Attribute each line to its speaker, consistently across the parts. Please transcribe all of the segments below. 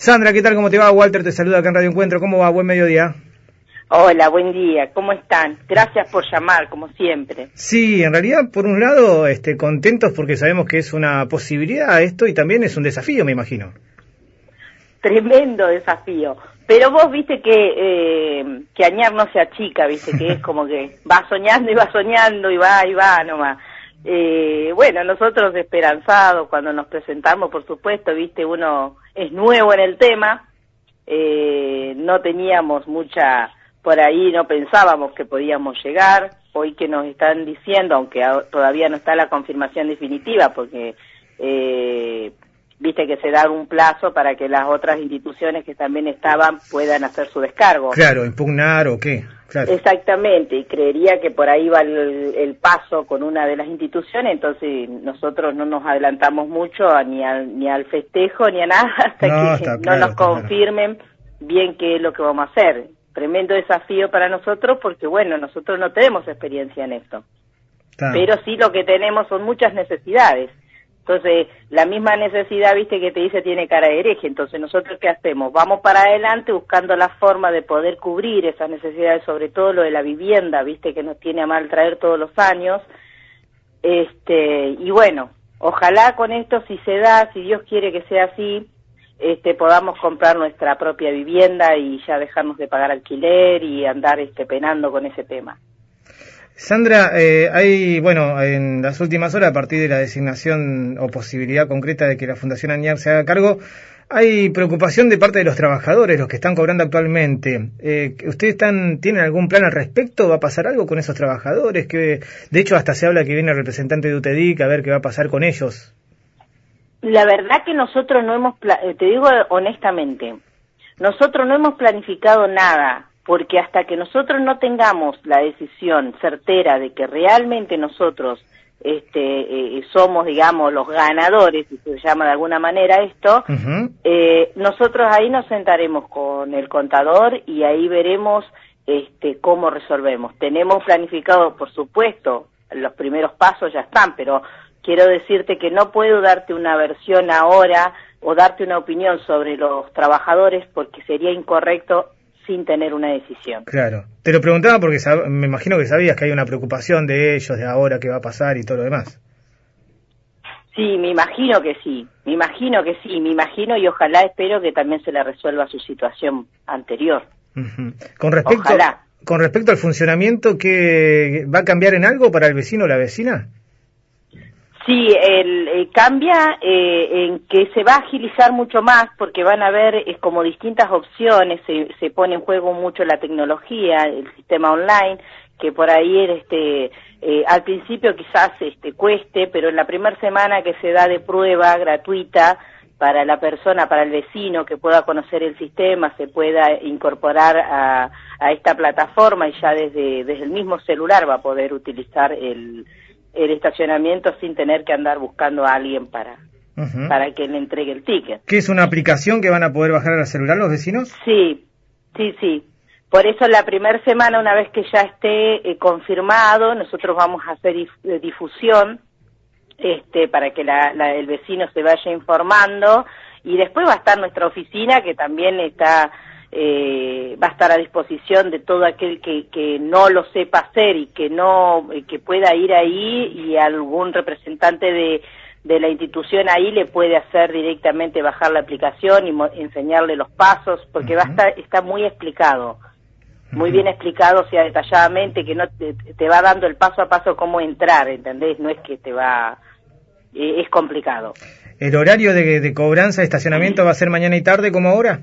Speaker 1: Sandra, ¿qué tal? ¿Cómo te va? Walter te saluda acá en Radio Encuentro. ¿Cómo va? Buen mediodía.
Speaker 2: Hola, buen día. ¿Cómo están? Gracias por llamar, como siempre.
Speaker 1: Sí, en realidad, por un lado, este, contentos porque sabemos que es una posibilidad esto y también es un desafío, me imagino.
Speaker 2: Tremendo desafío. Pero vos viste que, eh, que Añar no se achica, viste, que es como que va soñando y va soñando y va y va nomás. Eh, bueno, nosotros esperanzados cuando nos presentamos, por supuesto, viste, uno es nuevo en el tema, eh, no teníamos mucha, por ahí no pensábamos que podíamos llegar, hoy que nos están diciendo, aunque todavía no está la confirmación definitiva, porque eh, viste que se da un plazo para que las otras instituciones que también estaban puedan hacer su descargo.
Speaker 1: Claro, impugnar o qué.
Speaker 2: Exactamente, y creería que por ahí va el, paso con una de las instituciones, entonces nosotros no nos adelantamos mucho ni al, ni al festejo ni a nada hasta que no nos confirmen bien qué es lo que vamos a hacer. Tremendo desafío para nosotros porque, bueno, nosotros no tenemos experiencia en esto, pero sí lo que tenemos son muchas necesidades entonces, la misma necesidad, viste, que te dice tiene cara de hereje. Entonces, ¿nosotros qué hacemos? Vamos para adelante buscando la forma de poder cubrir esas necesidades, sobre todo lo de la vivienda, viste, que nos tiene a mal traer todos los años. Este, y bueno, ojalá con esto, si se da, si Dios quiere que sea así, este, podamos comprar nuestra propia vivienda y ya dejarnos de pagar alquiler y andar este, penando con ese tema.
Speaker 1: Sandra, eh, hay, bueno, en las últimas horas, a partir de la designación o posibilidad concreta de que la Fundación ANIAR se haga cargo, hay preocupación de parte de los trabajadores, los que están cobrando actualmente. Eh, ¿Ustedes están, tienen algún plan al respecto? ¿Va a pasar algo con esos trabajadores? Que, de hecho, hasta se habla que viene el representante de UTEDIC a ver qué va a pasar con ellos.
Speaker 2: La verdad que nosotros no hemos, eh, te digo honestamente, nosotros no hemos planificado nada porque hasta que nosotros no tengamos la decisión certera de que realmente nosotros este, eh, somos, digamos, los ganadores, si se llama de alguna manera esto, eh, nosotros ahí nos sentaremos con el contador y ahí veremos este, cómo resolvemos. Tenemos planificado, por supuesto, los primeros pasos ya están, pero quiero decirte que no puedo darte una versión ahora o darte una opinión sobre los trabajadores porque sería incorrecto sin tener una decisión.
Speaker 1: Claro. Te lo preguntaba porque me imagino que sabías que hay una preocupación de ellos, de ahora qué va a pasar y todo lo demás.
Speaker 2: Sí, me imagino que sí, me imagino que sí, me imagino y ojalá espero que también se le resuelva su situación anterior.
Speaker 1: Con respecto, con respecto al funcionamiento, ¿qué va a cambiar en algo para el vecino o la vecina?
Speaker 2: Sí, el, eh, cambia eh, en que se va a agilizar mucho más porque van a haber es como distintas opciones, se, se pone en juego mucho la tecnología, el sistema online, que por ahí este eh, al principio quizás este cueste, pero en la primera semana que se da de prueba gratuita para la persona, para el vecino que pueda conocer el sistema, se pueda incorporar a, a esta plataforma y ya desde, desde el mismo celular va a poder utilizar el el estacionamiento sin tener que andar buscando a alguien para, para que le entregue el ticket.
Speaker 1: ¿Qué es una aplicación que van a poder bajar al celular los vecinos?
Speaker 2: Sí, sí, sí. Por eso la primera semana, una vez que ya esté eh, confirmado, nosotros vamos a hacer eh, difusión este, para que la, el vecino se vaya informando y después va a estar nuestra oficina que también está eh, va a estar a disposición de todo aquel que, que no lo sepa hacer y que no que pueda ir ahí y algún representante de, de la institución ahí le puede hacer directamente bajar la aplicación y enseñarle los pasos porque va a estar está muy explicado muy bien explicado, o sea, detalladamente, que no te, te, va dando el paso a paso cómo entrar, ¿entendés? No es que te va... Eh, es complicado.
Speaker 1: ¿El horario de, de cobranza de estacionamiento va a ser mañana y tarde como ahora?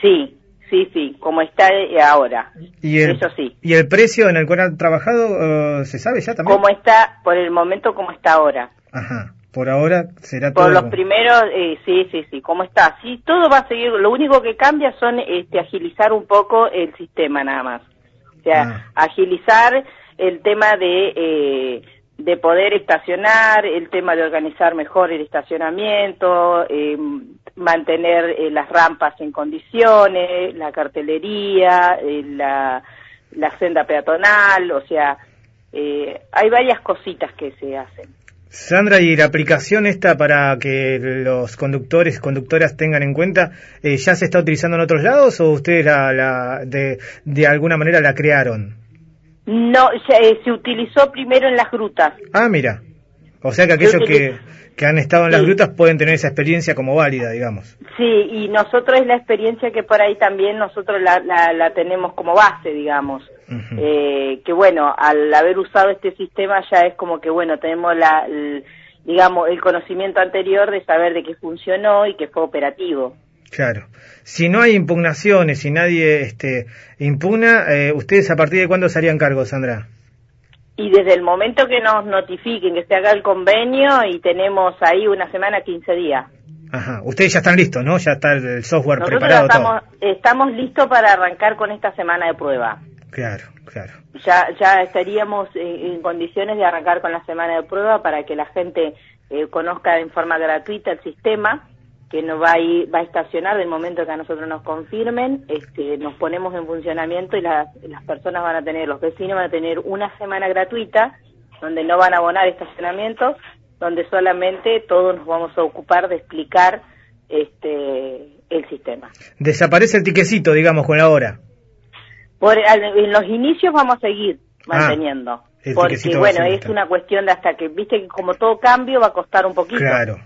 Speaker 2: Sí, Sí, sí, como está eh, ahora.
Speaker 1: ¿Y el, Eso sí. ¿Y el precio en el cual han trabajado eh, se sabe ya también?
Speaker 2: Como está, por el momento, como está ahora.
Speaker 1: Ajá. Por ahora será todo.
Speaker 2: Por los primeros, eh, sí, sí, sí, ¿cómo está? Sí, todo va a seguir. Lo único que cambia son este, agilizar un poco el sistema nada más. O sea, ah. agilizar el tema de eh, de poder estacionar, el tema de organizar mejor el estacionamiento, eh, mantener eh, las rampas en condiciones, la cartelería, eh, la, la, senda peatonal, o sea, hay varias cositas que se hacen.
Speaker 1: Sandra, ¿y la aplicación esta para que los conductores, conductoras tengan en cuenta, eh, ya se está utilizando en otros lados o ustedes la, de, de, alguna manera la crearon?
Speaker 2: No, se, eh, se, utilizó primero en las grutas.
Speaker 1: Ah, mira. O sea que aquellos que, que han estado en las grutas pueden tener esa experiencia como válida, digamos.
Speaker 2: Sí, y nosotros es la experiencia que por ahí también nosotros la, la, tenemos como base, digamos. eh, que bueno, al haber usado este sistema ya es como que bueno, tenemos la, el, digamos, el conocimiento anterior de saber de que funcionó y que fue operativo.
Speaker 1: Claro. Si no hay impugnaciones, si nadie este, impugna, eh, ¿ustedes a partir de cuándo se harían cargo, Sandra?
Speaker 2: Y desde el momento que nos notifiquen que se haga el convenio y tenemos ahí una semana, 15 días.
Speaker 1: Ajá, ustedes ya están listos, ¿no? Ya está el software preparado.
Speaker 2: Estamos, estamos listos para arrancar con esta semana de prueba.
Speaker 1: Claro, claro.
Speaker 2: Ya, ya estaríamos en, condiciones de arrancar con la semana de prueba para que la gente eh, conozca en forma gratuita el sistema que nos va a, ir, va a estacionar del momento que a nosotros nos confirmen, este, nos ponemos en funcionamiento y las, las personas van a tener, los vecinos van a tener una semana gratuita donde no van a abonar estacionamiento, donde solamente todos nos vamos a ocupar de explicar este el sistema.
Speaker 1: Desaparece el tiquecito, digamos, con la hora.
Speaker 2: Por, en los inicios vamos a seguir ah, manteniendo. porque, bueno, es una cuestión de hasta que, viste que como todo cambio va a costar un poquito.
Speaker 1: Claro,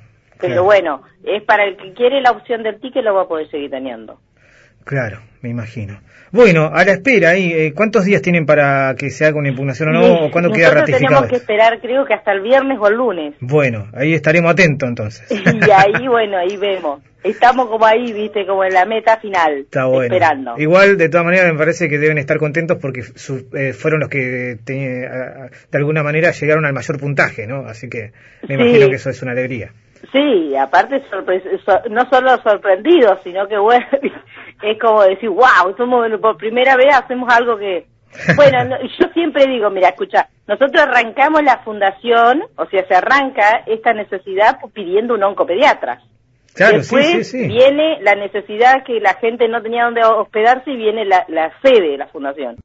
Speaker 2: pero bueno, es para el que quiere la opción del ticket lo va a poder seguir teniendo.
Speaker 1: Claro, me imagino. Bueno, a la espera, eh, ¿cuántos días tienen para que se haga una impugnación o no? ¿O cuándo queda ratificado?
Speaker 2: tenemos que esperar, creo que hasta el viernes o el lunes.
Speaker 1: Bueno, ahí estaremos atentos entonces.
Speaker 2: y ahí, bueno, ahí vemos. Estamos como ahí, viste, como en la meta final, Está bueno. esperando.
Speaker 1: Igual, de todas maneras, me parece que deben estar contentos porque eh, fueron los que de alguna manera llegaron al mayor puntaje, ¿no? Así que me imagino que eso es una alegría.
Speaker 2: Sí, aparte no solo sorprendidos, sino que bueno, es como decir, wow, somos por primera vez hacemos algo que... Bueno, yo siempre digo, mira, escucha, nosotros arrancamos la fundación, o sea, se arranca esta necesidad pidiendo un oncopediatra.
Speaker 1: Claro,
Speaker 2: Después viene la necesidad que la gente no tenía donde hospedarse y viene la, la sede de la fundación.